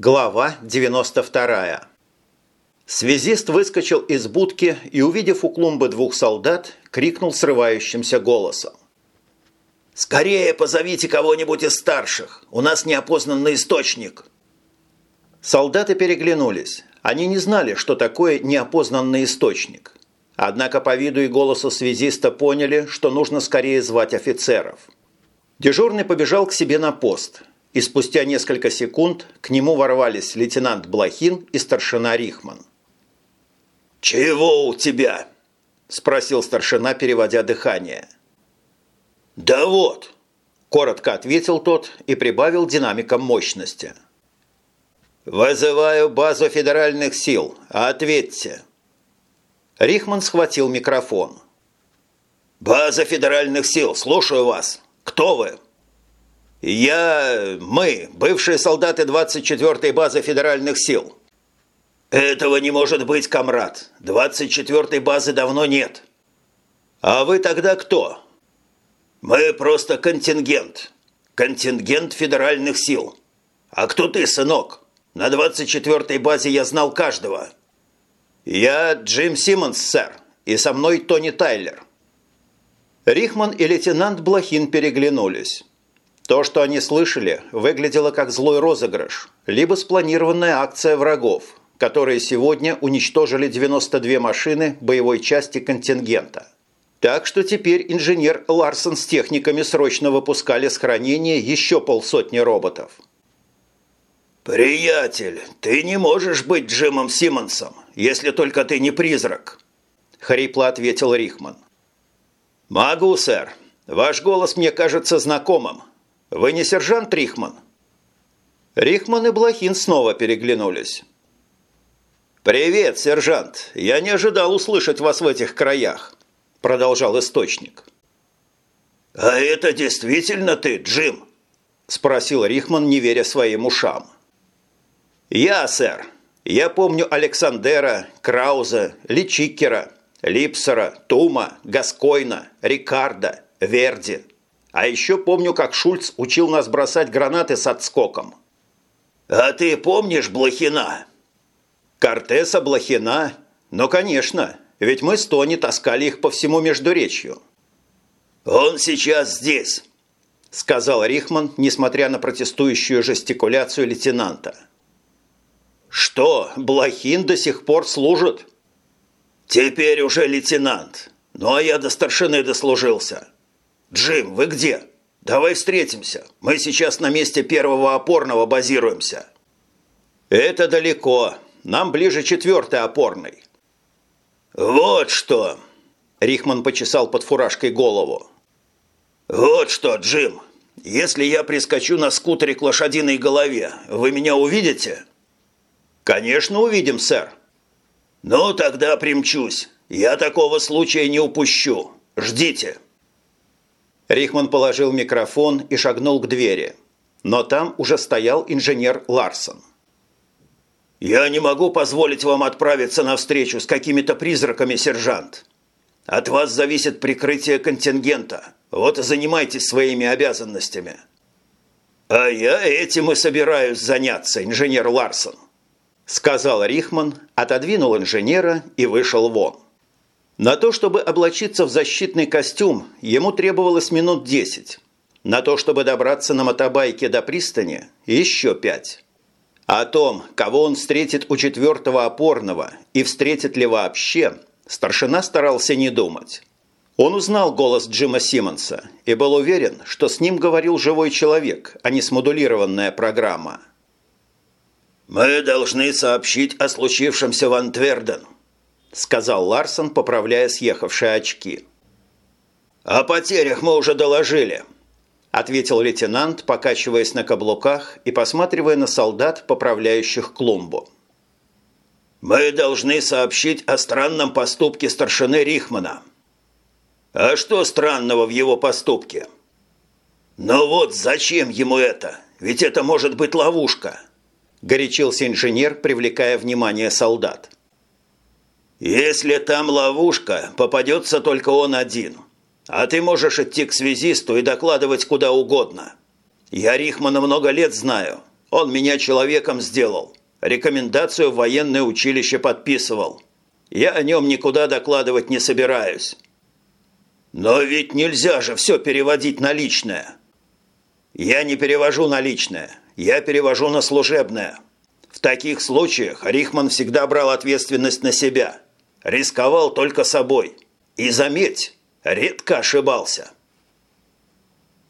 Глава 92. Связист выскочил из будки и, увидев у клумбы двух солдат, крикнул срывающимся голосом. «Скорее позовите кого-нибудь из старших! У нас неопознанный источник!» Солдаты переглянулись. Они не знали, что такое неопознанный источник. Однако по виду и голосу связиста поняли, что нужно скорее звать офицеров. Дежурный побежал к себе на пост, и спустя несколько секунд к нему ворвались лейтенант Блохин и старшина Рихман. «Чего у тебя?» – спросил старшина, переводя дыхание. «Да вот», – коротко ответил тот и прибавил динамиком мощности. «Вызываю базу федеральных сил. Ответьте». Рихман схватил микрофон. «База федеральных сил, слушаю вас. Кто вы?» «Я... мы, бывшие солдаты 24-й базы федеральных сил». «Этого не может быть, комрад. 24-й базы давно нет». «А вы тогда кто?» «Мы просто контингент. Контингент федеральных сил. А кто ты, сынок? На 24-й базе я знал каждого». «Я Джим Симмонс, сэр, и со мной Тони Тайлер». Рихман и лейтенант Блохин переглянулись. То, что они слышали, выглядело как злой розыгрыш, либо спланированная акция врагов, которые сегодня уничтожили 92 машины боевой части контингента. Так что теперь инженер Ларсон с техниками срочно выпускали с хранения еще полсотни роботов. «Приятель, ты не можешь быть Джимом Симмонсом, если только ты не призрак», – хрипло ответил Рихман. «Могу, сэр. Ваш голос мне кажется знакомым. Вы не сержант Рихман?» Рихман и Блохин снова переглянулись. «Привет, сержант. Я не ожидал услышать вас в этих краях», – продолжал источник. «А это действительно ты, Джим?» – спросил Рихман, не веря своим ушам. «Я, сэр. Я помню Александера, Крауза, Личикера, Липсера, Тума, Гаскойна, Рикарда, Верди, а еще помню, как Шульц учил нас бросать гранаты с отскоком. «А ты помнишь Блохина?» «Кортеса Блохина? Ну, конечно, ведь мы с Тони таскали их по всему Междуречью». «Он сейчас здесь», – сказал Рихман, несмотря на протестующую жестикуляцию лейтенанта. «Что, Блохин до сих пор служит?» «Теперь уже лейтенант. Ну, а я до старшины дослужился. «Джим, вы где? Давай встретимся. Мы сейчас на месте первого опорного базируемся». «Это далеко. Нам ближе четвертый опорный». «Вот что!» – Рихман почесал под фуражкой голову. «Вот что, Джим, если я прискочу на скутере к лошадиной голове, вы меня увидите?» «Конечно увидим, сэр». «Ну, тогда примчусь. Я такого случая не упущу. Ждите». Рихман положил микрофон и шагнул к двери. Но там уже стоял инженер Ларсон. «Я не могу позволить вам отправиться на встречу с какими-то призраками, сержант. От вас зависит прикрытие контингента. Вот и занимайтесь своими обязанностями». «А я этим и собираюсь заняться, инженер Ларсон», сказал Рихман, отодвинул инженера и вышел вон. На то, чтобы облачиться в защитный костюм, ему требовалось минут десять. На то, чтобы добраться на мотобайке до пристани, еще пять. О том, кого он встретит у четвертого опорного и встретит ли вообще, старшина старался не думать. Он узнал голос Джима Симмонса и был уверен, что с ним говорил живой человек, а не смодулированная программа. «Мы должны сообщить о случившемся в Антверден», – сказал Ларсон, поправляя съехавшие очки. «О потерях мы уже доложили», – ответил лейтенант, покачиваясь на каблуках и посматривая на солдат, поправляющих клумбу. «Мы должны сообщить о странном поступке старшины Рихмана». «А что странного в его поступке?» «Ну вот зачем ему это? Ведь это может быть ловушка», – горячился инженер, привлекая внимание солдат. «Если там ловушка, попадется только он один. А ты можешь идти к связисту и докладывать куда угодно. Я Рихмана много лет знаю. Он меня человеком сделал. Рекомендацию в военное училище подписывал. Я о нем никуда докладывать не собираюсь. Но ведь нельзя же все переводить на личное. Я не перевожу на личное, я перевожу на служебное. В таких случаях Рихман всегда брал ответственность на себя. Рисковал только собой. И заметь, редко ошибался.